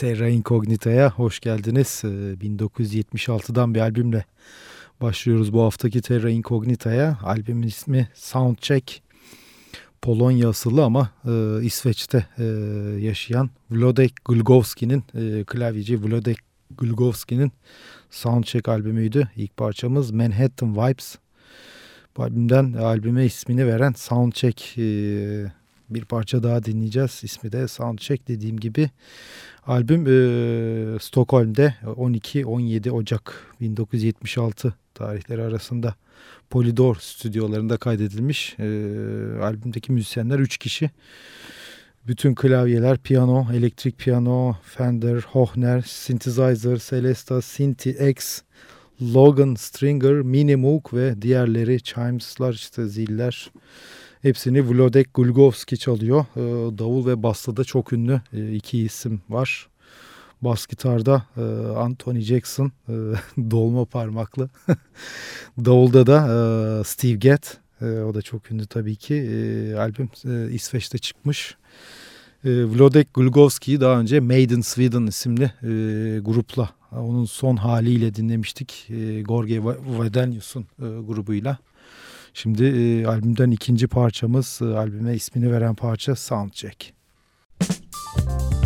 Terra Incognita'ya hoş geldiniz. 1976'dan ee, bir albümle başlıyoruz bu haftaki Terra Incognita'ya. Albümün ismi Soundcheck. Polonya asıllı ama e, İsveç'te e, yaşayan Wlodek Gulgowski'nin, e, klavyeci Wlodek Gulgowski'nin Soundcheck albümüydü. İlk parçamız Manhattan Vibes. Bu albümden albüme ismini veren Soundcheck e, bir parça daha dinleyeceğiz. İsmi de Soundcheck dediğim gibi. Albüm e, Stockholm'de 12-17 Ocak 1976 tarihleri arasında Polydor stüdyolarında kaydedilmiş. E, albümdeki müzisyenler 3 kişi. Bütün klavyeler piyano, elektrik piyano, Fender, Hohner, synthesizer, Celesta, Synthi X, Logan, Stringer, Minimoog ve diğerleri chimes'lar işte ziller Hepsini Vlodek Gulgovski çalıyor. Ee, davul ve basta da çok ünlü e, iki isim var. Bas gitarda e, Anthony Jackson e, dolma parmaklı. Davulda da Steve Gadd. O da çok ünlü tabii ki. Albüm İsveç'te çıkmış. Vlodek Gulgovski'yi daha önce Maiden Sweden isimli grupla onun son haliyle dinlemiştik. Gorge Vadenius'un grubuyla. Şimdi e, albümden ikinci parçamız, e, albüme ismini veren parça Soundcheck. Müzik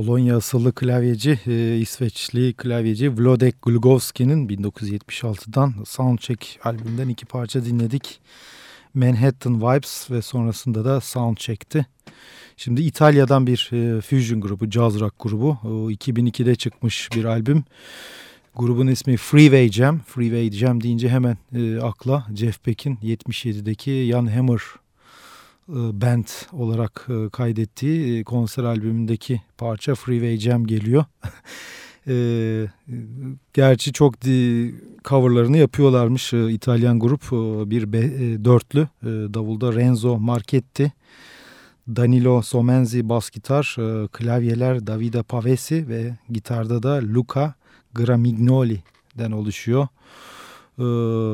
Polonya asıllı klavyeci, e, İsveçli klavyeci Vlodek Glugowski'nin 1976'dan Soundcheck albümünden iki parça dinledik. Manhattan Vibes ve sonrasında da Soundcheck'ti. Şimdi İtalya'dan bir e, fusion grubu, jazz rock grubu. O 2002'de çıkmış bir albüm. Grubun ismi Freeway Jam. Freeway Jam deyince hemen e, akla Jeff Beck'in 77'deki Jan Hammer band olarak e, kaydettiği e, konser albümündeki parça Freeway Jam geliyor. e, gerçi çok coverlarını yapıyorlarmış e, İtalyan grup. E, bir e, dörtlü e, davulda Renzo Marchetti. Danilo Somenzi bas gitar, e, klavyeler Davide Pavesi ve gitarda da Luca Gramignoli'den oluşuyor. E,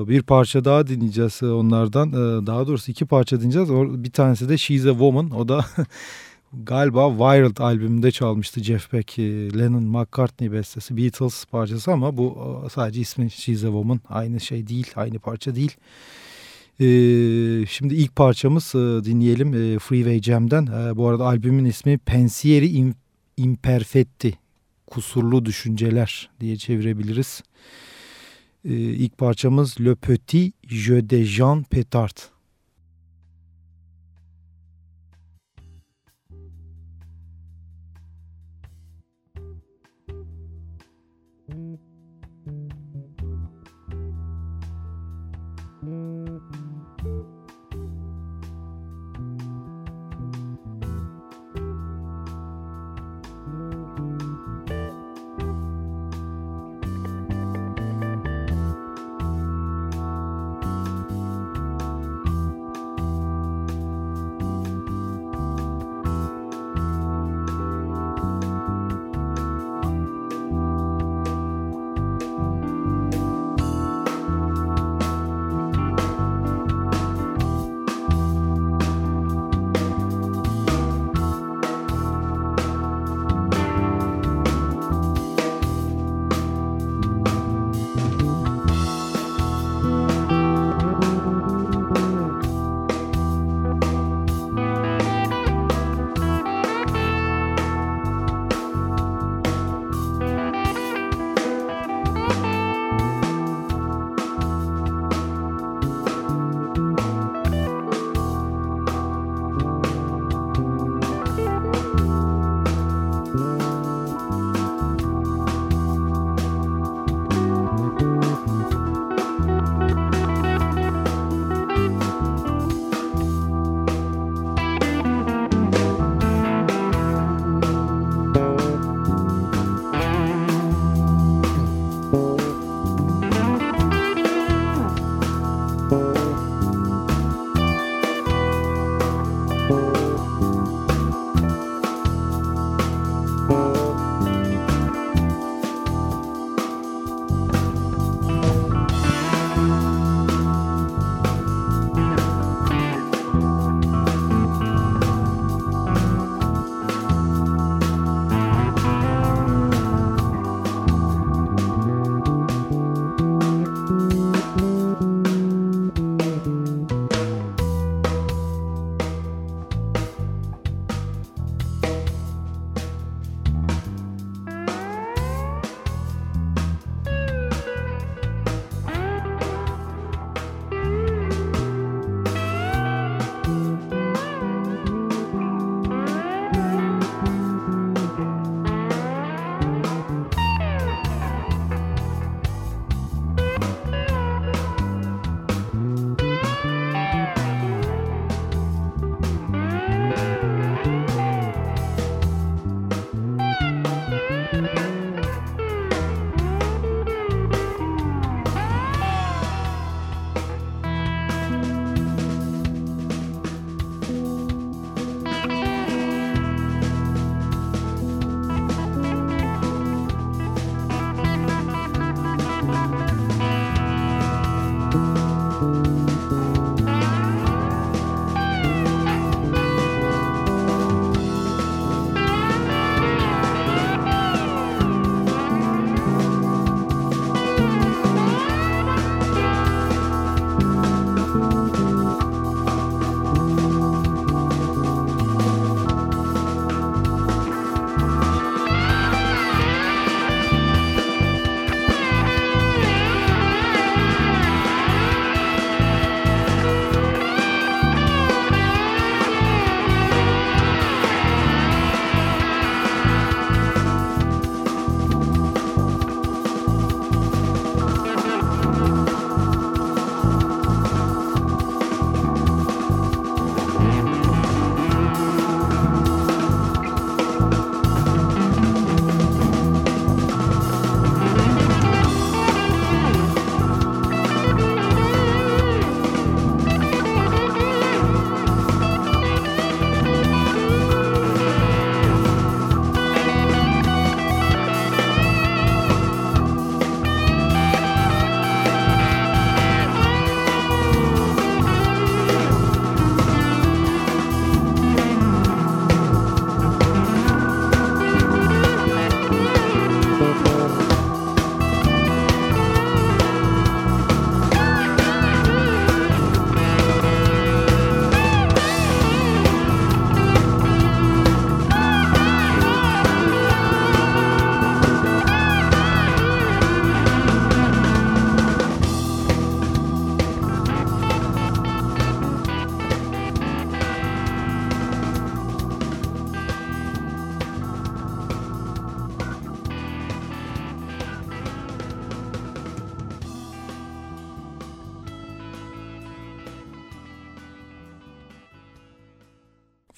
bir parça daha dinleyeceğiz onlardan. E, daha doğrusu iki parça dinleyeceğiz. Bir tanesi de She's a Woman. O da galiba Wild albümünde çalmıştı Jeff Beck. Lennon McCartney bestesi Beatles parçası ama bu sadece ismi She's a Woman. Aynı şey değil, aynı parça değil. Ee, şimdi ilk parçamız e, dinleyelim e, Freeway Jam'den. E, bu arada albümün ismi Pensieri Imperfetti. Kusurlu Düşünceler diye çevirebiliriz. E, ilk parçamız Le Petit Jeu de Jean Petard.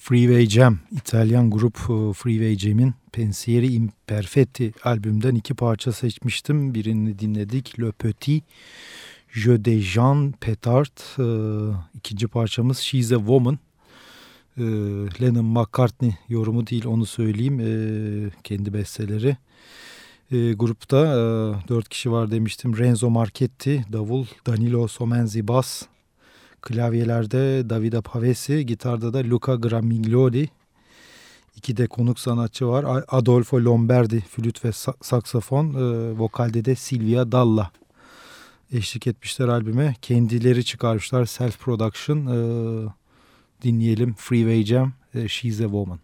Freeway Jam, İtalyan grup e, Freeway Jam'in Pensieri Imperfetti albümden iki parça seçmiştim. Birini dinledik, Le Petit, Je de Jean Petard. E, ikinci parçamız She's a Woman. E, Lennon McCartney yorumu değil onu söyleyeyim. Kendi besteleri. Grupta dört kişi var demiştim. Renzo Marchetti, davul, Danilo Somenzi bas, Klavyelerde Davide Pavesi, gitarda da Luca Gramiglioli. İki de konuk sanatçı var. Adolfo Lombardi, flüt ve saksafon. E, vokalde de Silvia Dalla eşlik etmişler albüme. Kendileri çıkarmışlar self production. E, dinleyelim Freeway Jam, e, She's a Woman.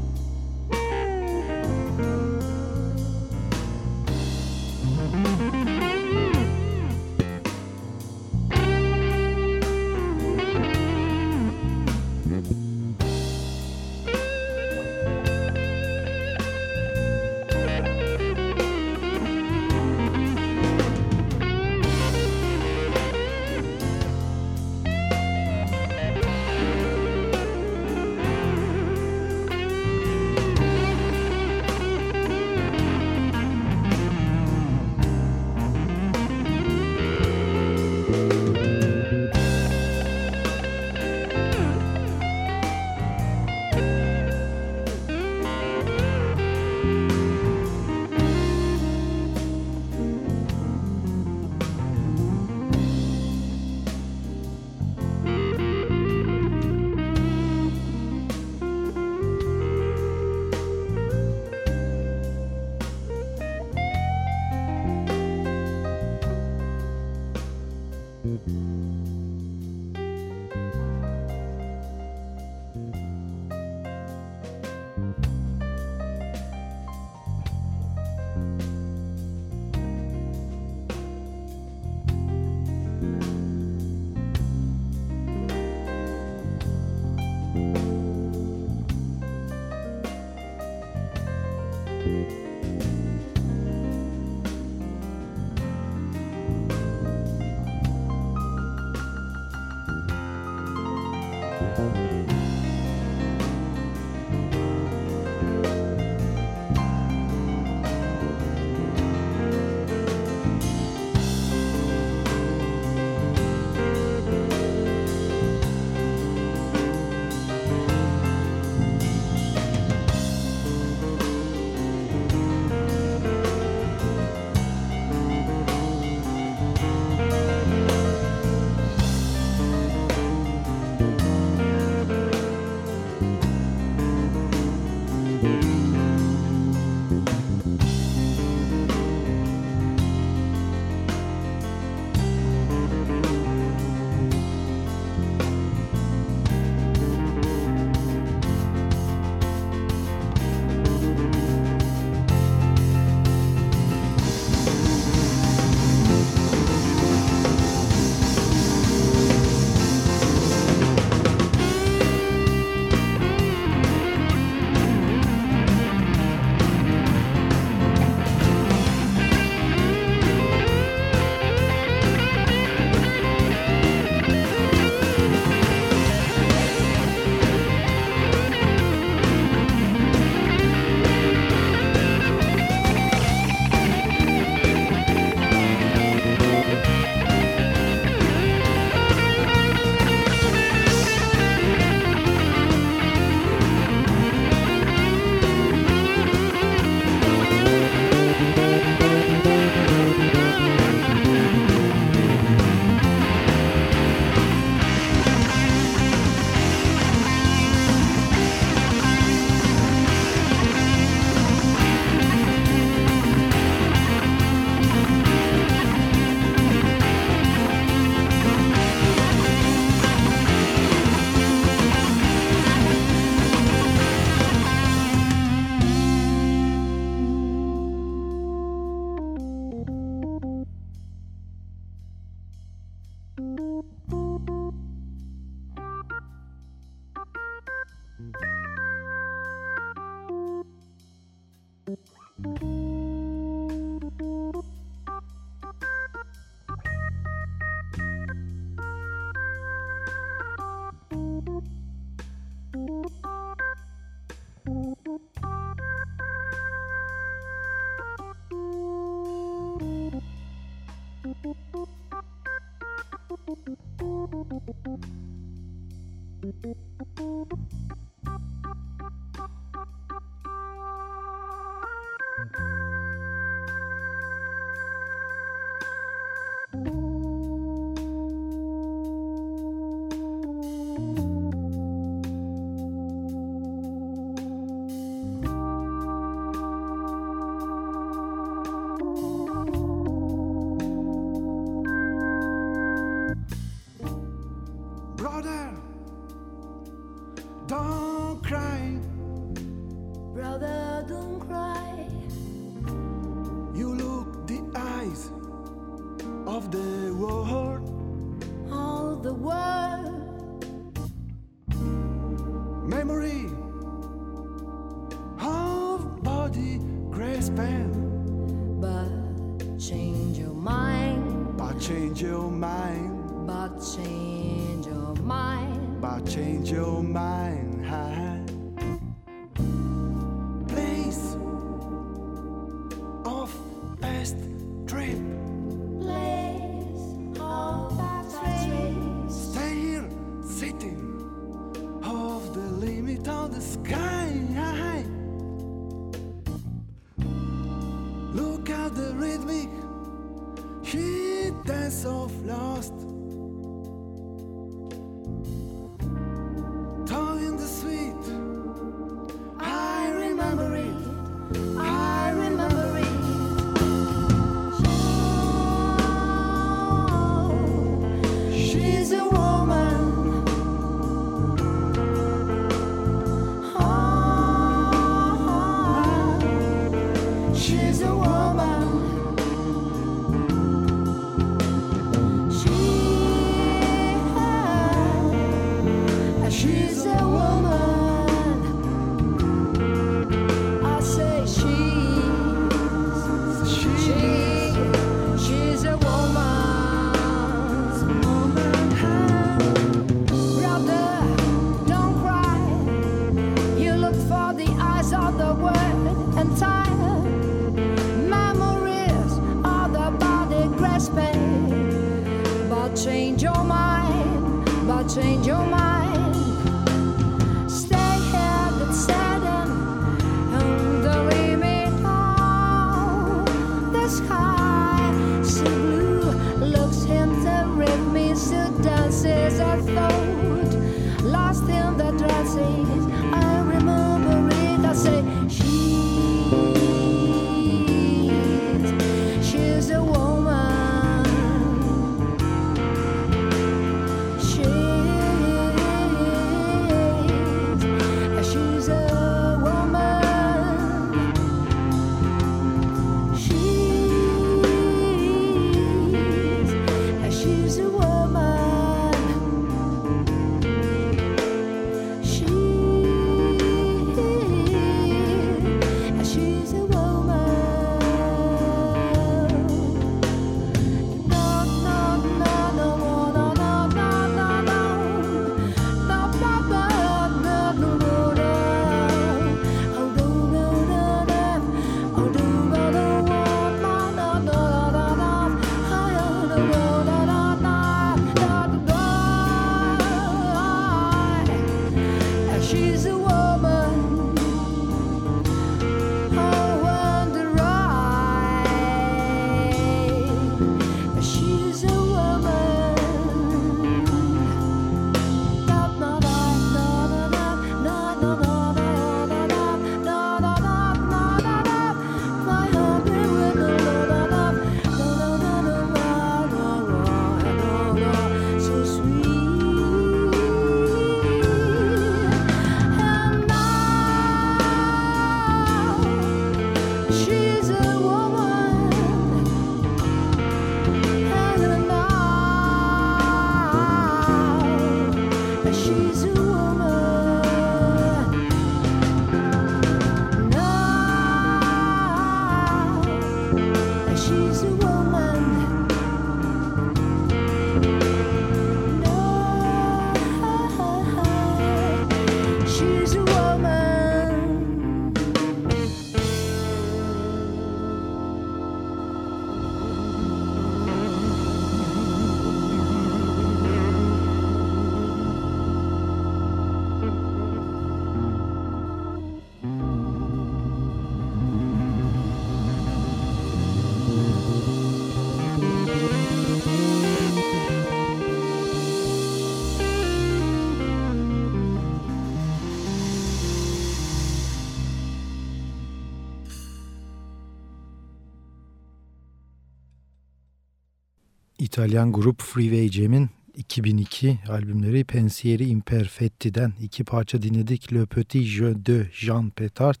İtalyan grup Freeway Jam'in 2002 albümleri Pensieri Imperfetti'den iki parça dinledik. Le Petit Jeu de Jean Petard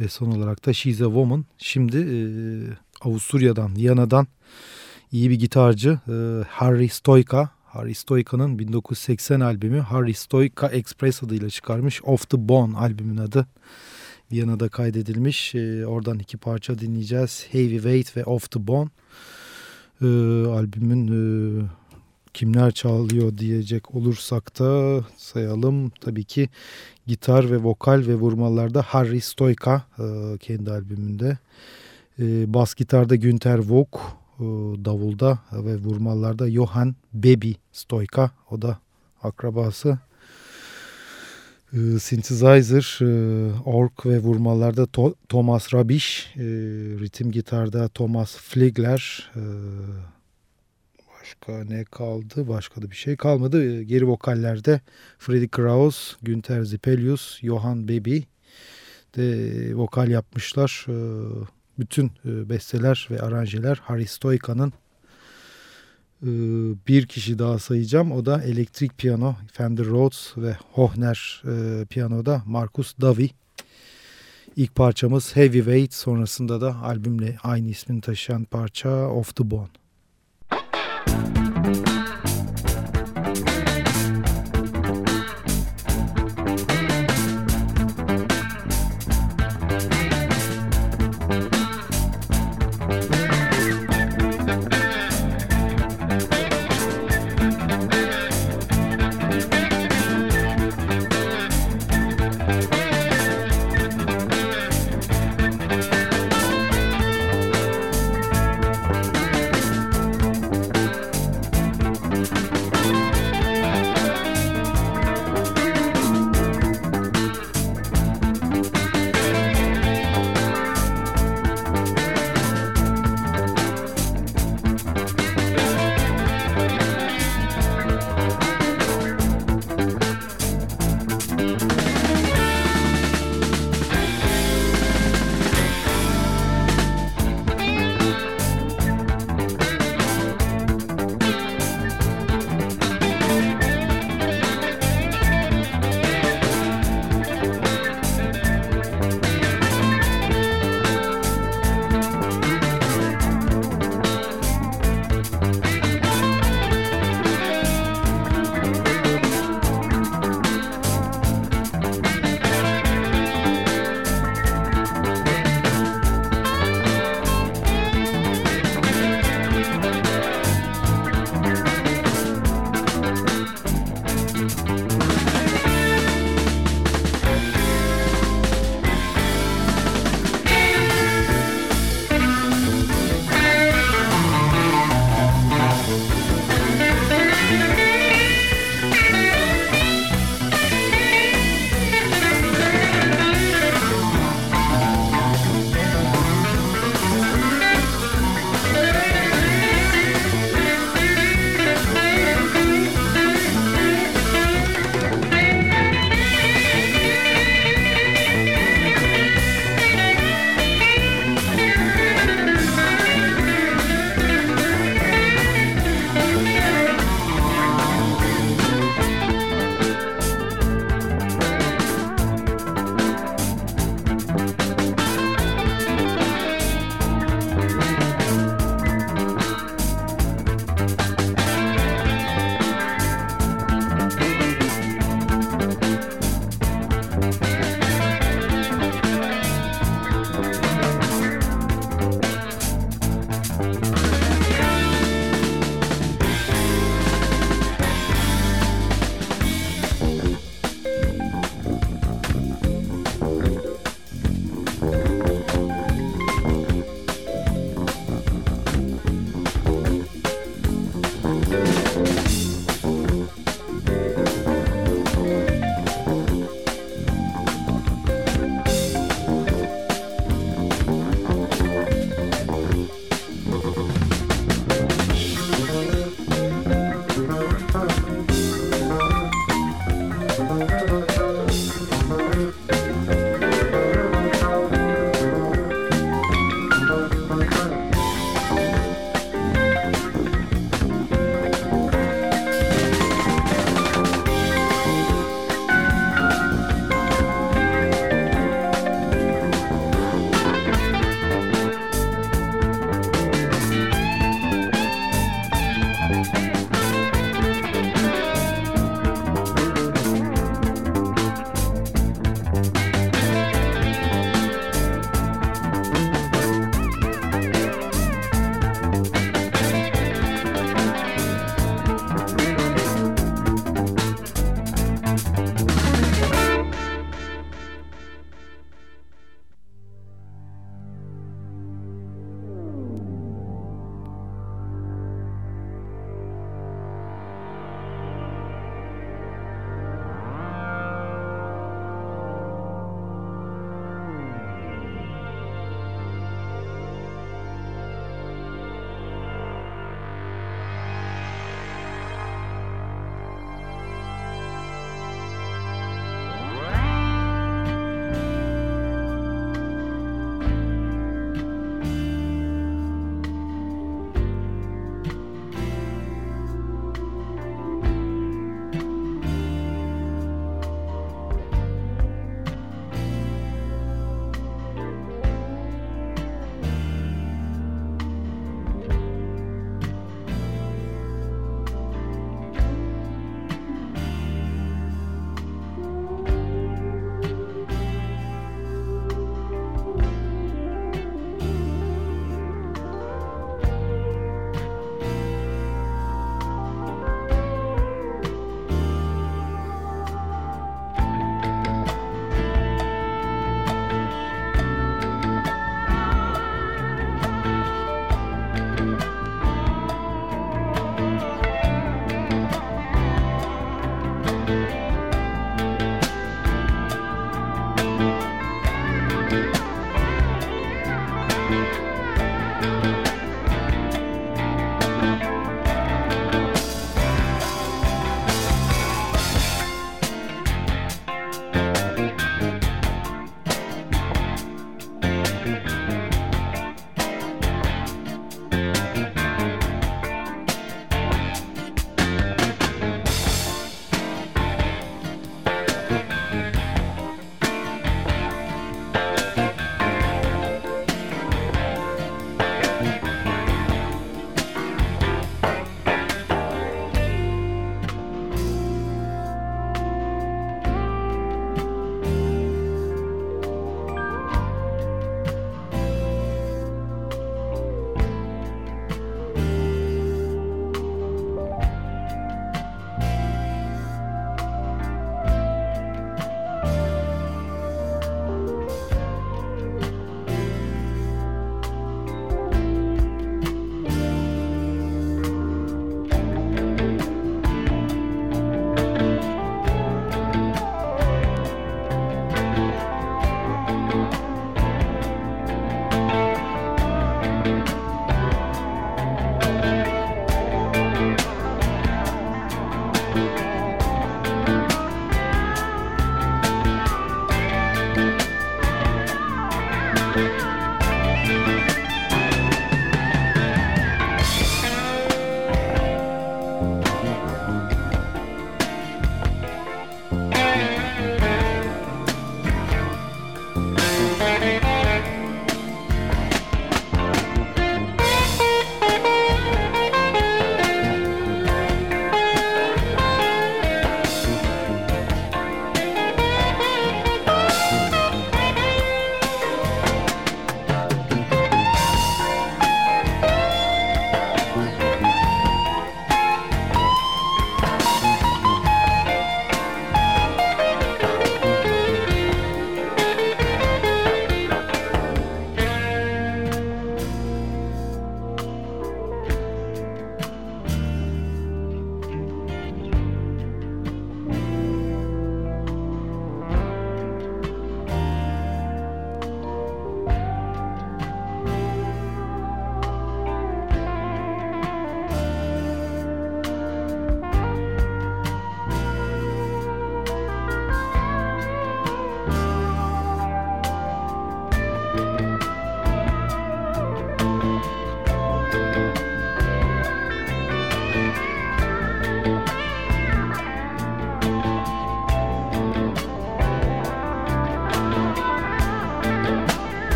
ve son olarak da She's a Woman. Şimdi e, Avusturya'dan, Viyana'dan iyi bir gitarcı e, Harry Stoika. Harry Stoika'nın 1980 albümü Harry Stoika Express adıyla çıkarmış Off the Bone albümün adı. Viyana'da kaydedilmiş. E, oradan iki parça dinleyeceğiz. Heavyweight ve Off the Bone e, albümün e, kimler çalıyor diyecek olursak da sayalım. Tabii ki gitar ve vokal ve vurmalarda Harry Stoika e, kendi albümünde. E, bas gitarda Günter Vok, e, davulda ve vurmalarda Johan Bebi Stoika. O da akrabası. E, synthesizer, e, ve vurmalarda Thomas Rabiş, e, ritim gitarda Thomas Fligler, e, başka ne kaldı? Başka da bir şey kalmadı. E, geri vokallerde Freddy Kraus, Günter Zipelius, Johan Bebi de vokal yapmışlar. E, bütün besteler ve aranjeler Harry Stoika'nın bir kişi daha sayacağım. O da elektrik piyano Fender Rhodes ve Hohner e, piyanoda Marcus Davi. İlk parçamız Heavyweight sonrasında da albümle aynı ismini taşıyan parça Off the Bone.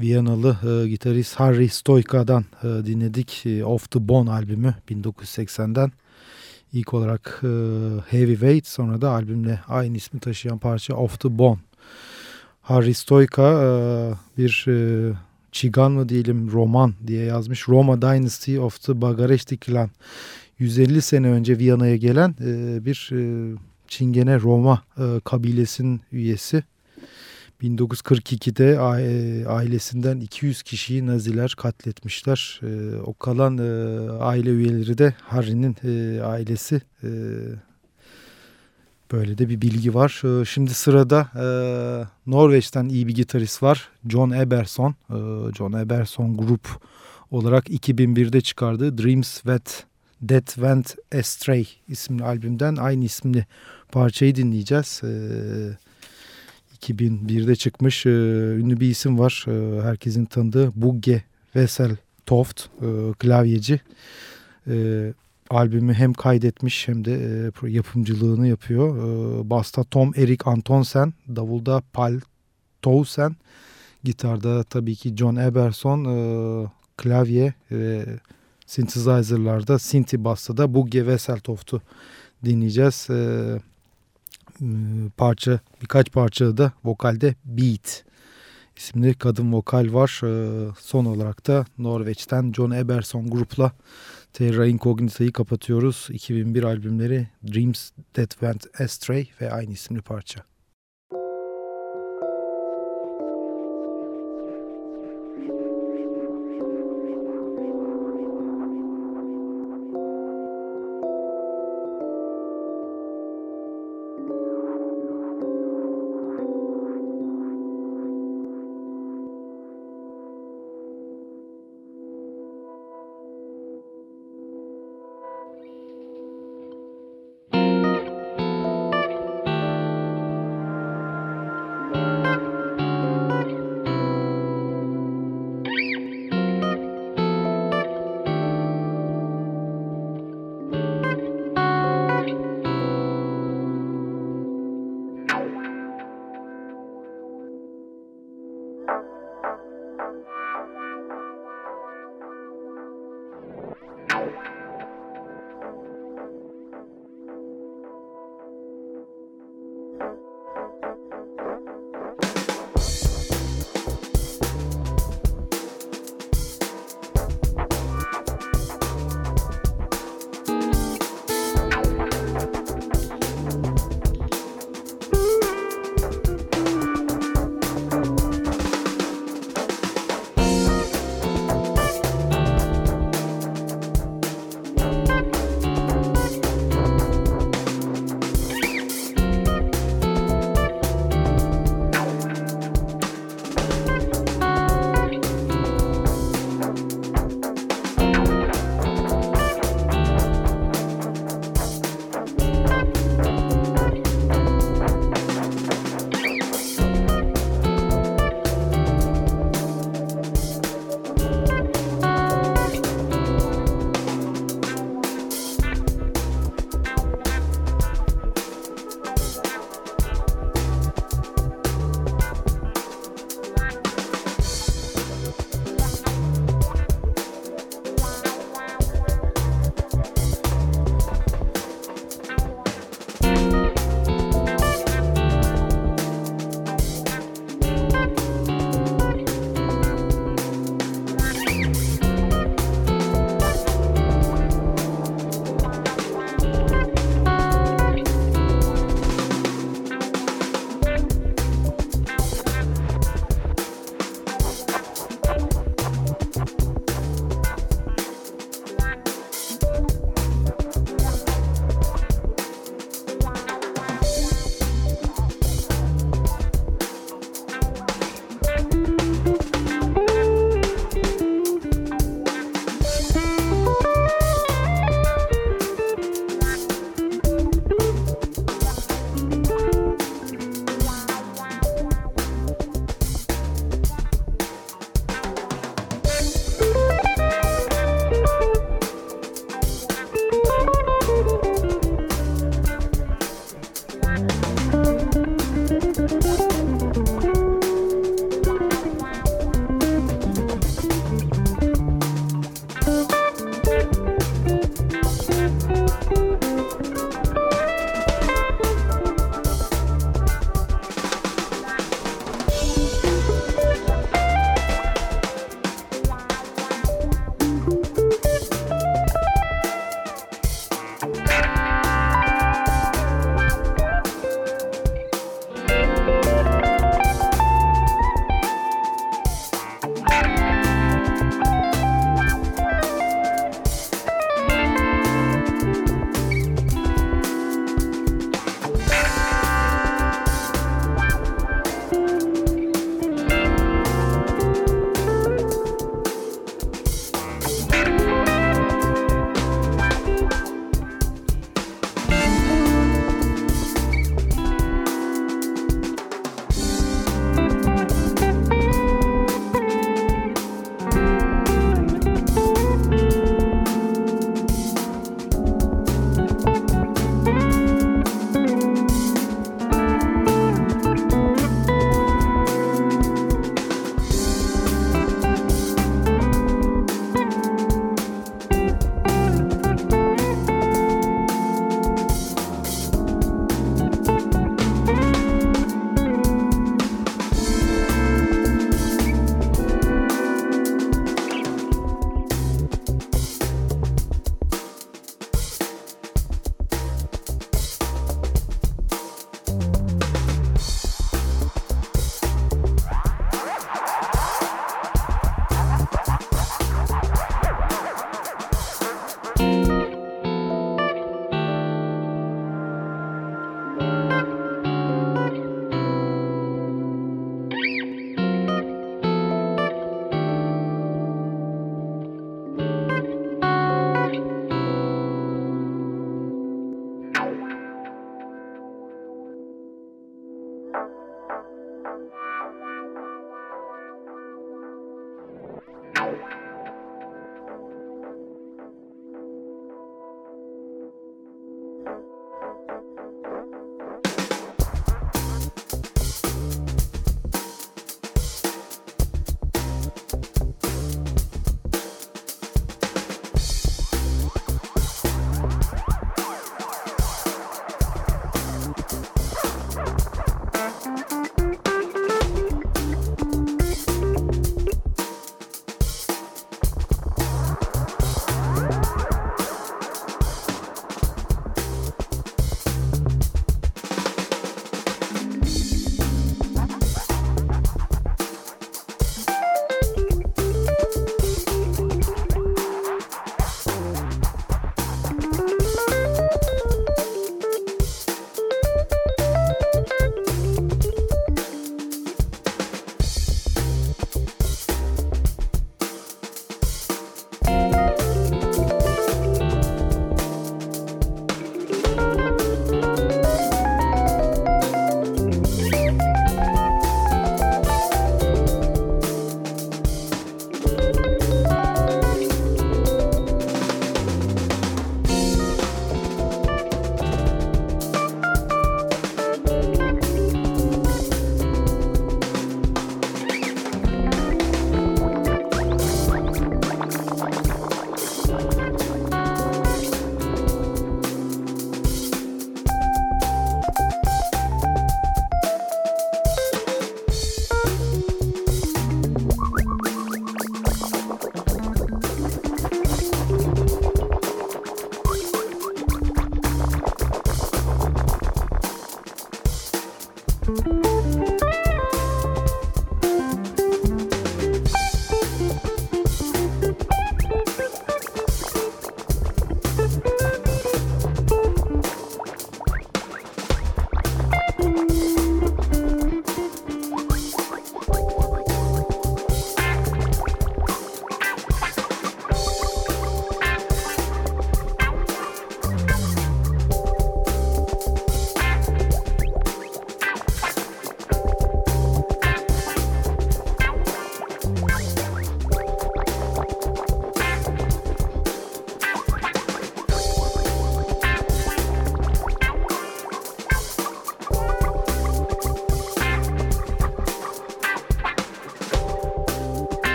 Viyanalı e, gitarist Harry Stoika'dan e, dinledik e, Off the Bone albümü 1980'den. İlk olarak e, Heavyweight sonra da albümle aynı ismi taşıyan parça Off the Bone. Harry Stoika e, bir e, Çigan mı diyelim roman diye yazmış. Roma Dynasty of the Bagareşti Clan. 150 sene önce Viyana'ya gelen e, bir e, Çingene Roma e, kabilesinin üyesi. 1942'de ailesinden 200 kişiyi Naziler katletmişler. Ee, o kalan e, aile üyeleri de Harry'nin e, ailesi. E, böyle de bir bilgi var. Şimdi sırada Norveç'ten iyi bir gitarist var. John Eberson. John Eberson Group olarak 2001'de çıkardığı Dreams That, That Went Astray isimli albümden aynı isimli parçayı dinleyeceğiz. Evet 2001'de çıkmış e, ünlü bir isim var. E, herkesin tanıdığı Bugge Wessel Toft e, klavyeci. E, albümü hem kaydetmiş hem de e, yapımcılığını yapıyor. E, Basta Tom Erik Antonsen, davulda Pal Towsen, gitarda tabii ki John Eberson, e, klavye ve synthesizer'larda, synthi basta da Bugge Wesseltoft'u dinleyeceğiz. E, parça birkaç parçada da vokalde Beat isimli kadın vokal var. Son olarak da Norveç'ten John Eberson grupla Terra Incognita'yı kapatıyoruz. 2001 albümleri Dreams That Went Astray ve aynı isimli parça.